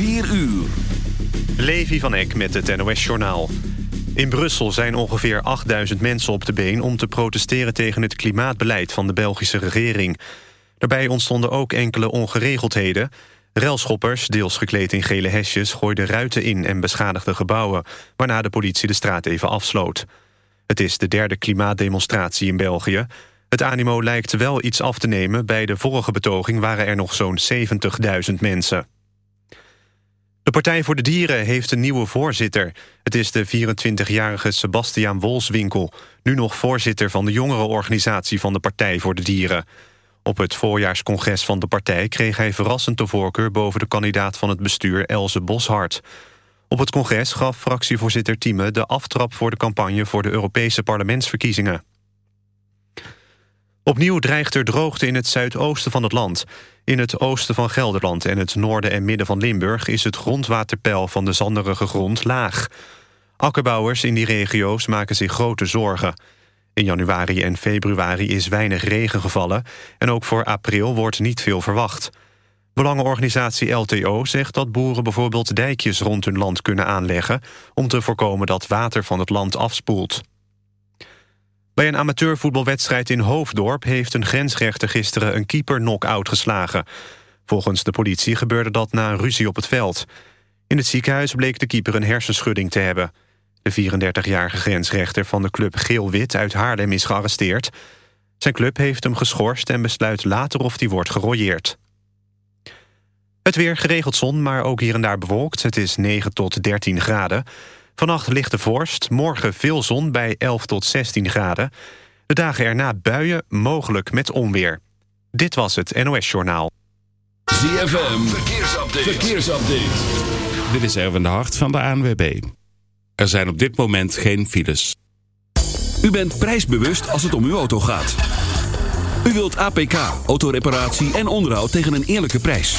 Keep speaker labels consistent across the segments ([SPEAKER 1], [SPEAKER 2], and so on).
[SPEAKER 1] 4 uur.
[SPEAKER 2] Levi van Eck met het NOS-journaal. In Brussel zijn ongeveer 8000 mensen op de been... om te protesteren tegen het klimaatbeleid van de Belgische regering. Daarbij ontstonden ook enkele ongeregeldheden. Relschoppers, deels gekleed in gele hesjes... gooiden ruiten in en beschadigden gebouwen... waarna de politie de straat even afsloot. Het is de derde klimaatdemonstratie in België. Het animo lijkt wel iets af te nemen. Bij de vorige betoging waren er nog zo'n 70.000 mensen. De Partij voor de Dieren heeft een nieuwe voorzitter. Het is de 24-jarige Sebastiaan Wolswinkel... nu nog voorzitter van de jongerenorganisatie van de Partij voor de Dieren. Op het voorjaarscongres van de partij kreeg hij verrassend de voorkeur... boven de kandidaat van het bestuur Elze Boshart. Op het congres gaf fractievoorzitter Thieme de aftrap voor de campagne... voor de Europese parlementsverkiezingen. Opnieuw dreigt er droogte in het zuidoosten van het land. In het oosten van Gelderland en het noorden en midden van Limburg... is het grondwaterpeil van de zanderige grond laag. Akkerbouwers in die regio's maken zich grote zorgen. In januari en februari is weinig regen gevallen... en ook voor april wordt niet veel verwacht. Belangenorganisatie LTO zegt dat boeren bijvoorbeeld dijkjes rond hun land kunnen aanleggen... om te voorkomen dat water van het land afspoelt. Bij een amateurvoetbalwedstrijd in Hoofddorp... heeft een grensrechter gisteren een keeper knock-out geslagen. Volgens de politie gebeurde dat na een ruzie op het veld. In het ziekenhuis bleek de keeper een hersenschudding te hebben. De 34-jarige grensrechter van de club Geel-Wit uit Haarlem is gearresteerd. Zijn club heeft hem geschorst en besluit later of hij wordt gerooieerd. Het weer geregeld zon, maar ook hier en daar bewolkt. Het is 9 tot 13 graden. Vannacht lichte vorst, morgen veel zon bij 11 tot 16 graden. De dagen erna buien, mogelijk met onweer. Dit was het NOS Journaal.
[SPEAKER 1] ZFM, verkeersupdate. verkeersupdate.
[SPEAKER 3] Dit is Erwin de Hart van de ANWB. Er zijn op dit moment geen files.
[SPEAKER 1] U bent prijsbewust als het om uw auto gaat. U wilt APK, autoreparatie en onderhoud tegen een eerlijke prijs.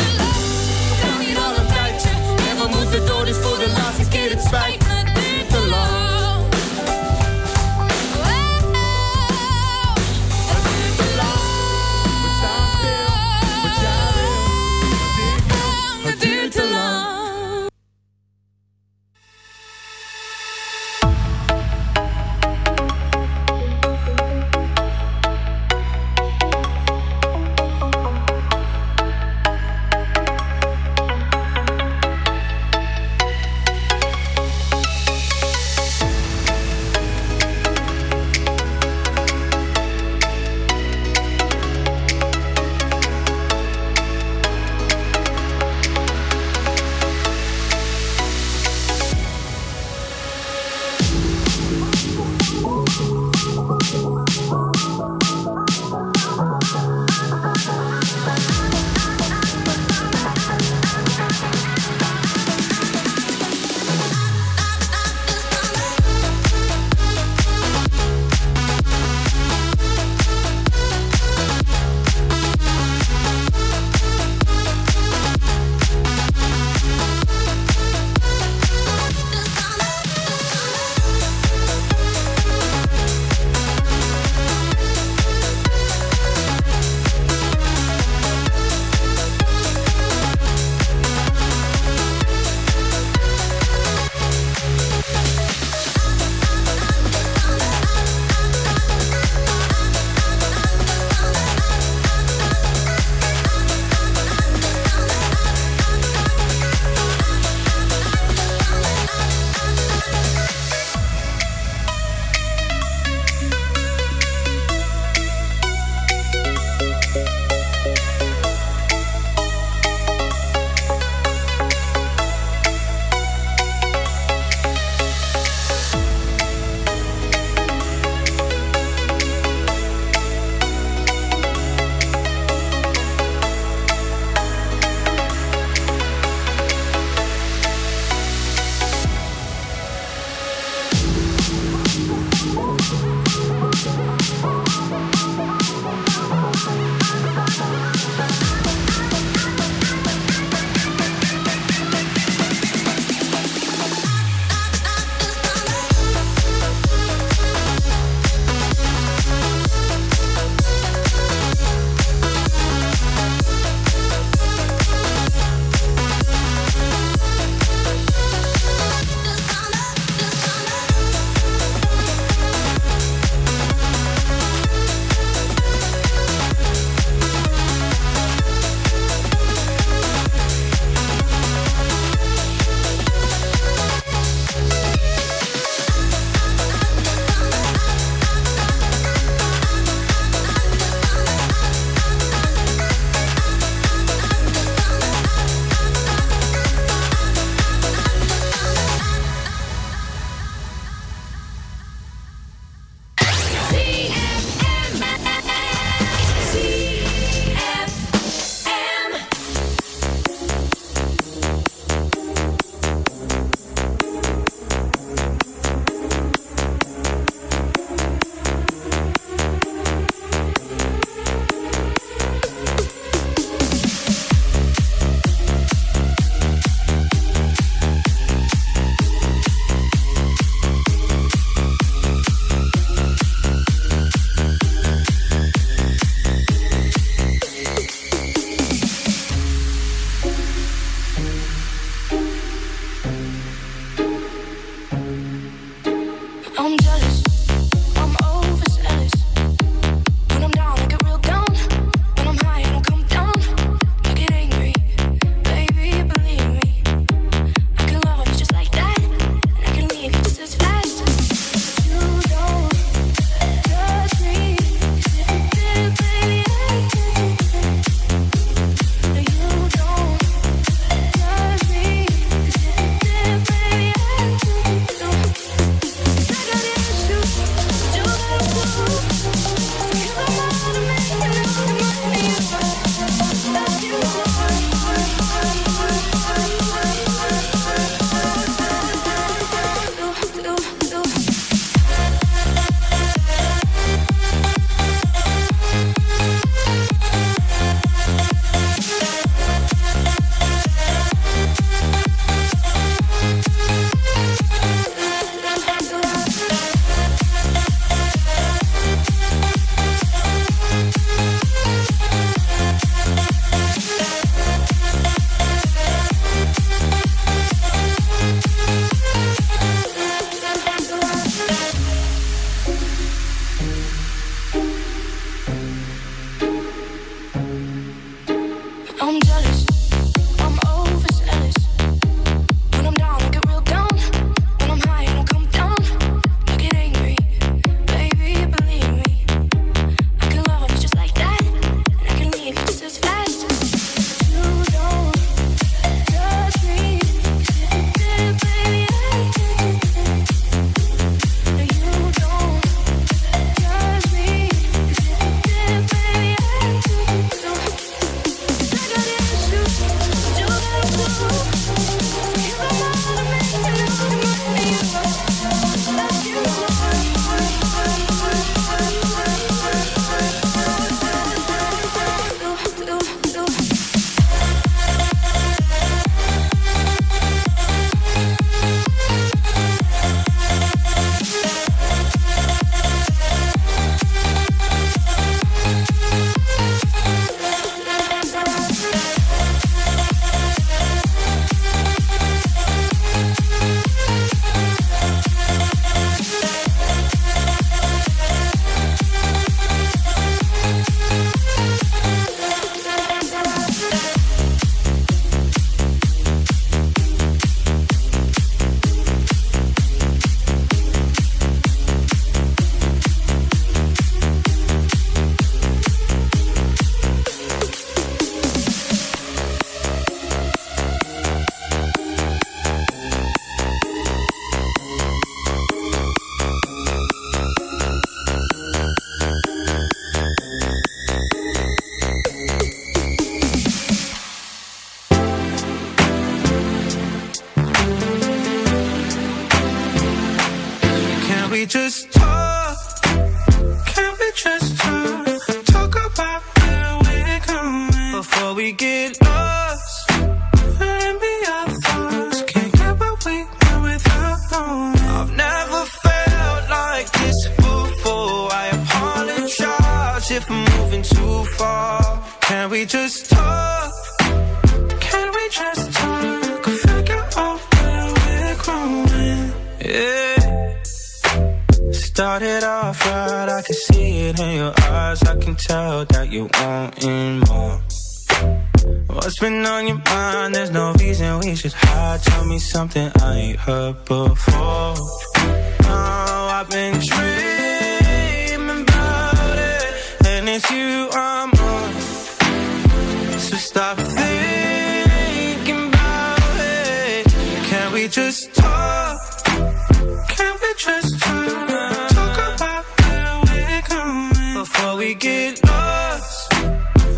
[SPEAKER 4] just
[SPEAKER 5] trying talk about where we're going before we get lost.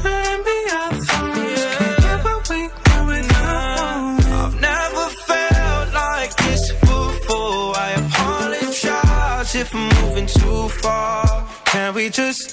[SPEAKER 5] Let me out we I've never felt like this before. I apologize if I'm moving too. Can we just?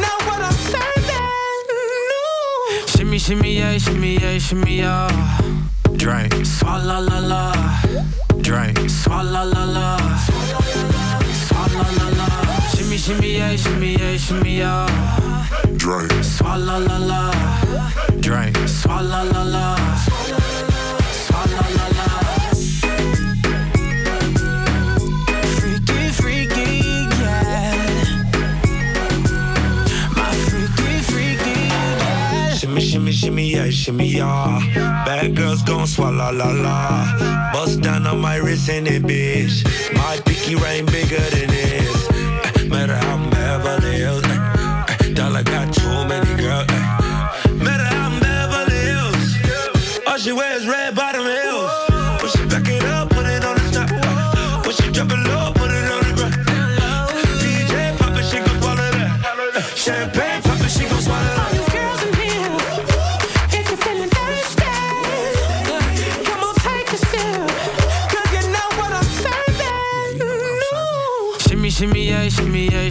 [SPEAKER 5] Know what I'm serving. Shimmy, shimmy, yeah, shimmy, yeah, shimmy, yeah. Drink, swalla la la. Drink, swalla la la. Swalla la la. Shimmy, shimmy, yeah, shimmy, yeah, shimmy, yeah. Drink, swalla la la. Drink, swalla la la. Swalla la la. Freaky, freaky, yeah. My freaky, freaky, yeah.
[SPEAKER 6] Shimmy, shimmy, shimmy, yeah, shimmy, yeah. Bad girls gon' swallow la la. Bust down on my wrist and it, bitch. My pinky ring bigger than this. Eh, Matter how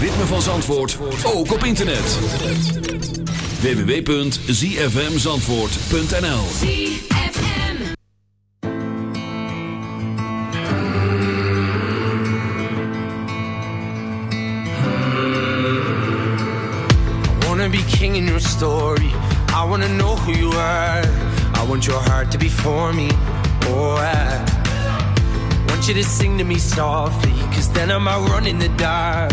[SPEAKER 1] ritme van Zandvoort ook op internet. www.zfmzandvoort.nl
[SPEAKER 5] I wanna be king in your story. I wanna know who you are. I want your heart to be for me. Oh, I want you to sing to me softly. Cause then I'm out running the dark.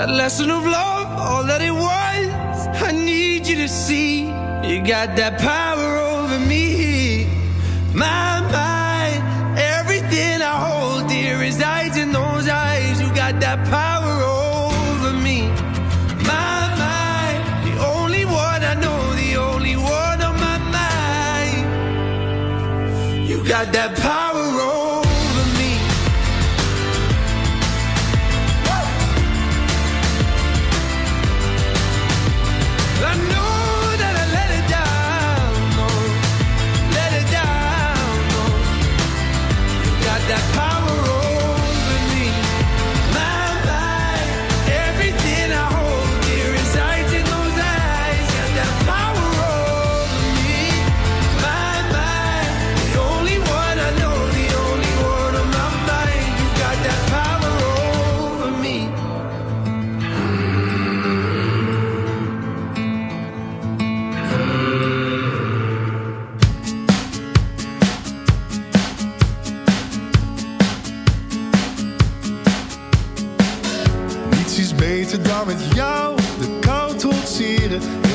[SPEAKER 5] That lesson of love, all that it was. I need you to see you got that power.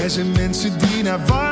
[SPEAKER 7] Er zijn mensen die naar waar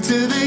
[SPEAKER 8] to the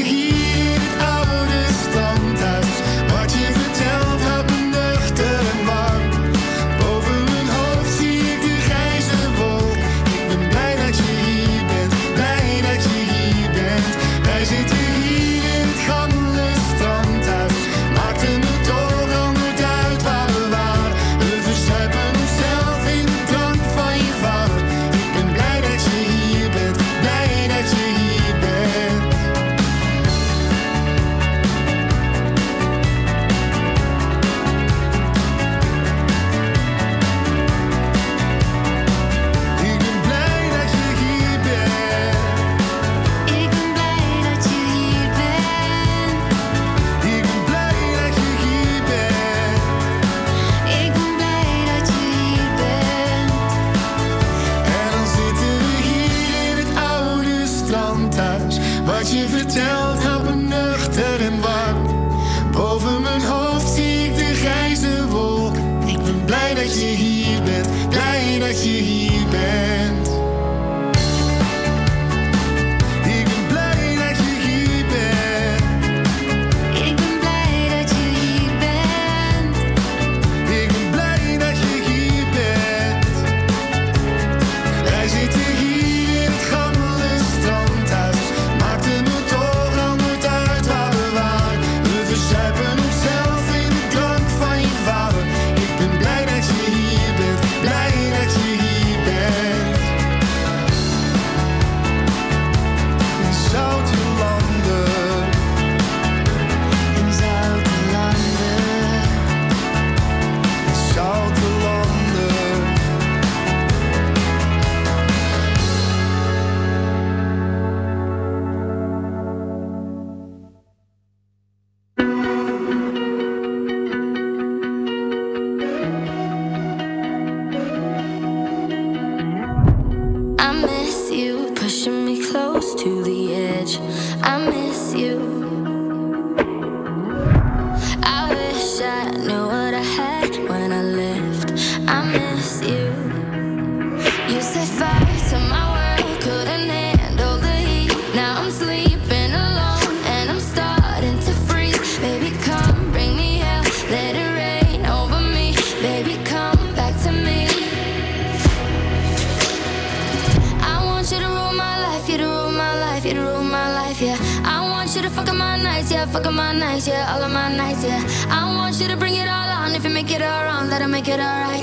[SPEAKER 8] yeah, all of my nights, yeah. I want you to bring it all on. If you make it all wrong, let it make it all right.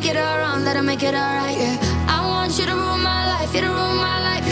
[SPEAKER 8] make it all wrong, let her make it all right, yeah. I want you to rule my life, you to rule my life.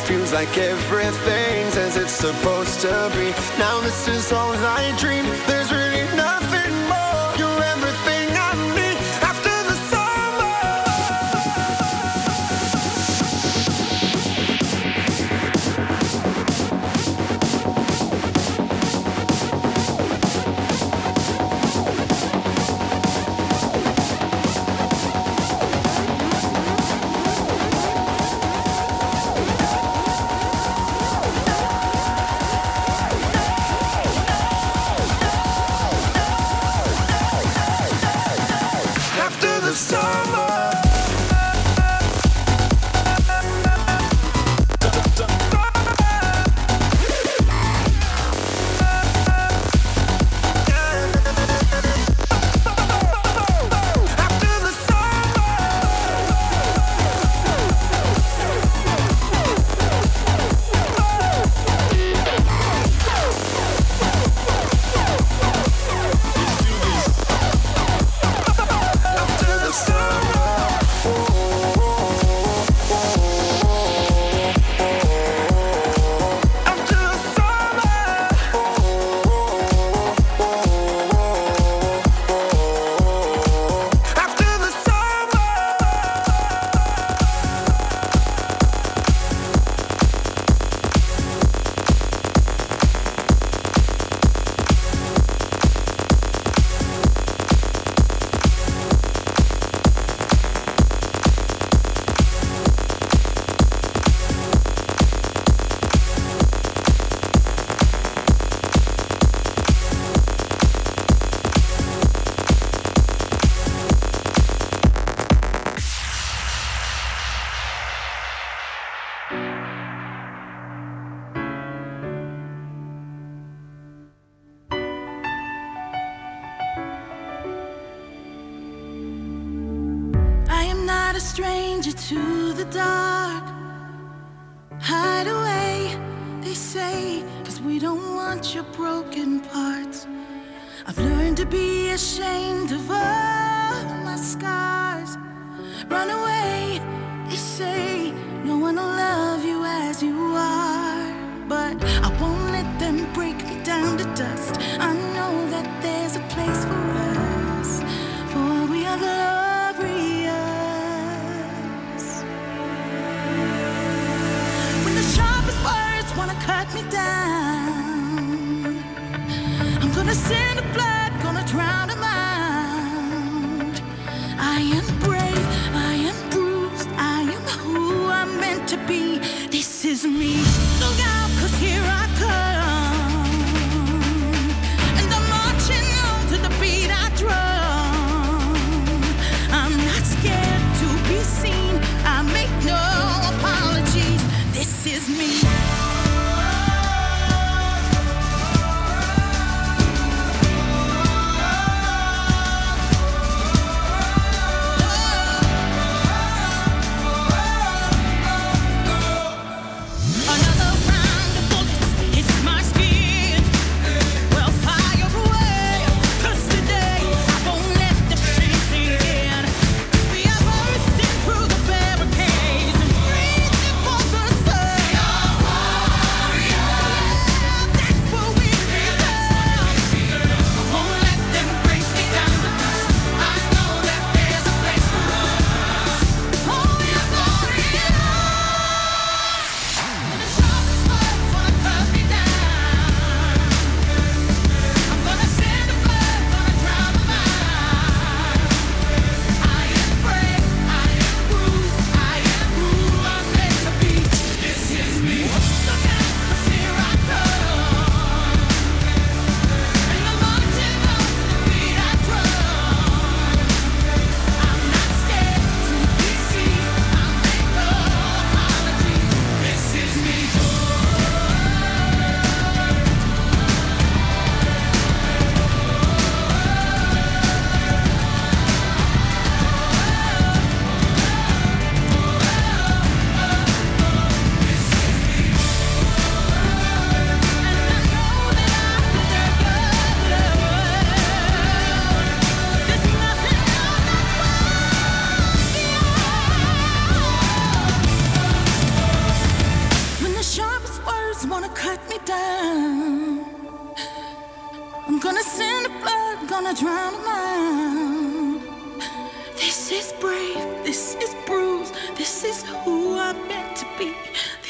[SPEAKER 6] feels like everything's as it's supposed to be. Now this is all I dream.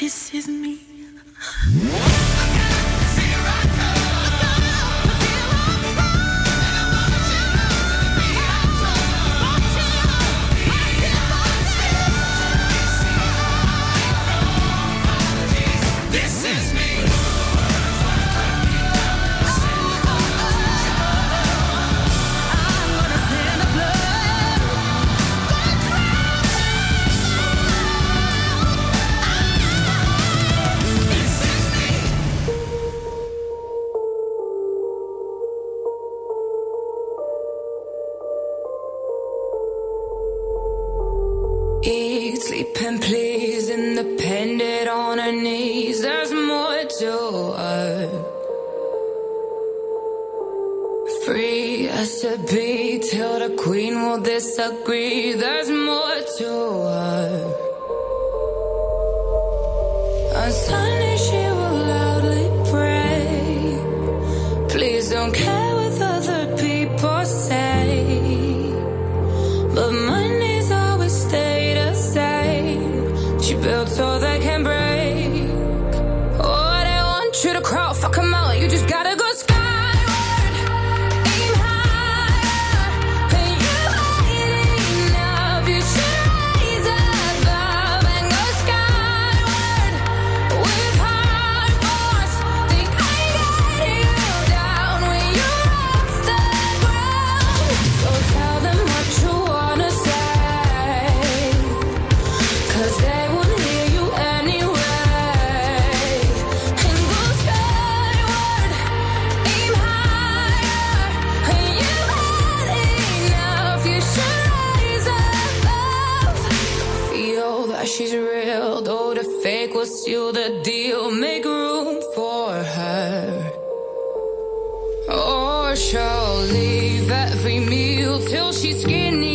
[SPEAKER 6] kisses me. will the
[SPEAKER 9] deal, make room for her. Or she'll leave every meal till she's skinny.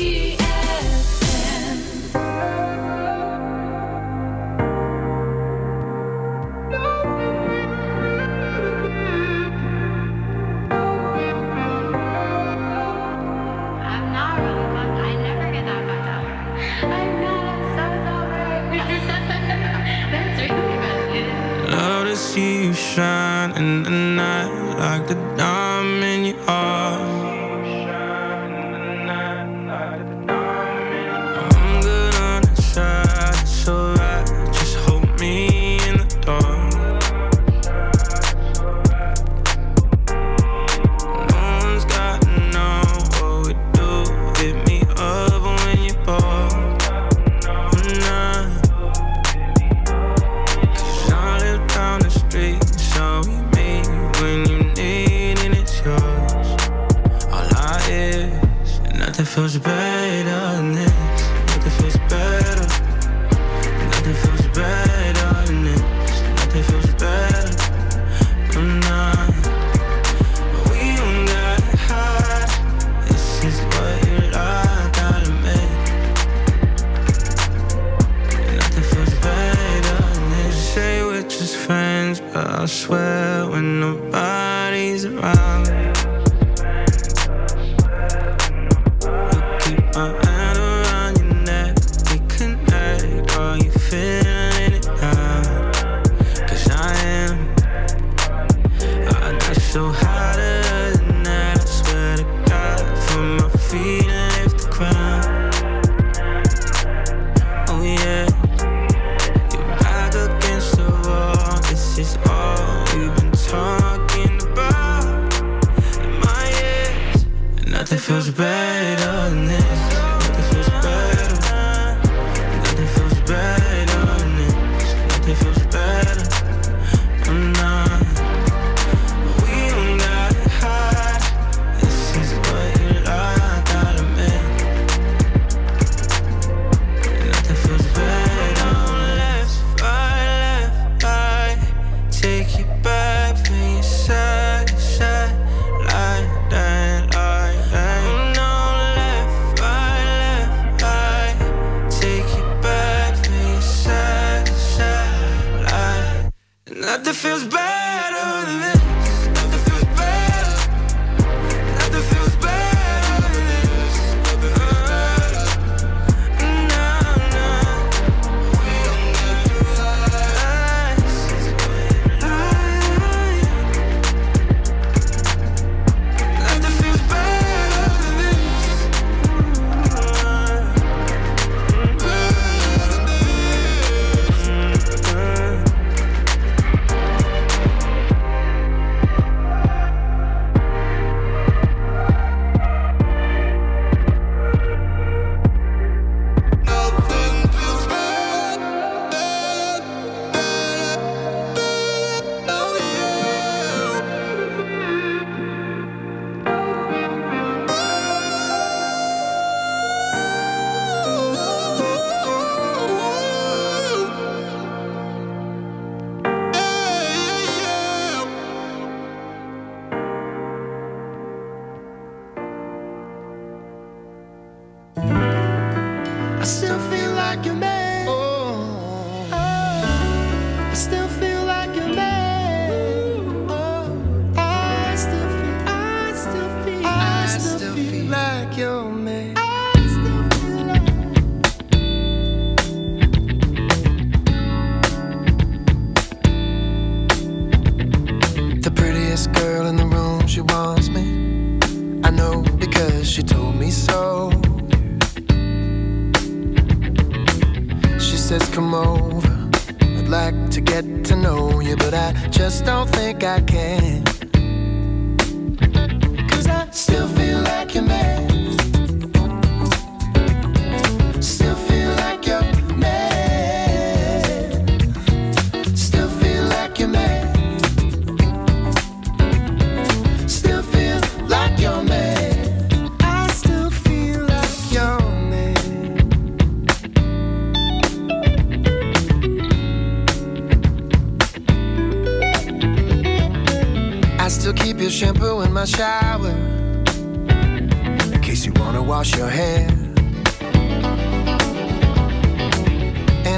[SPEAKER 10] But I swear when nobody's around.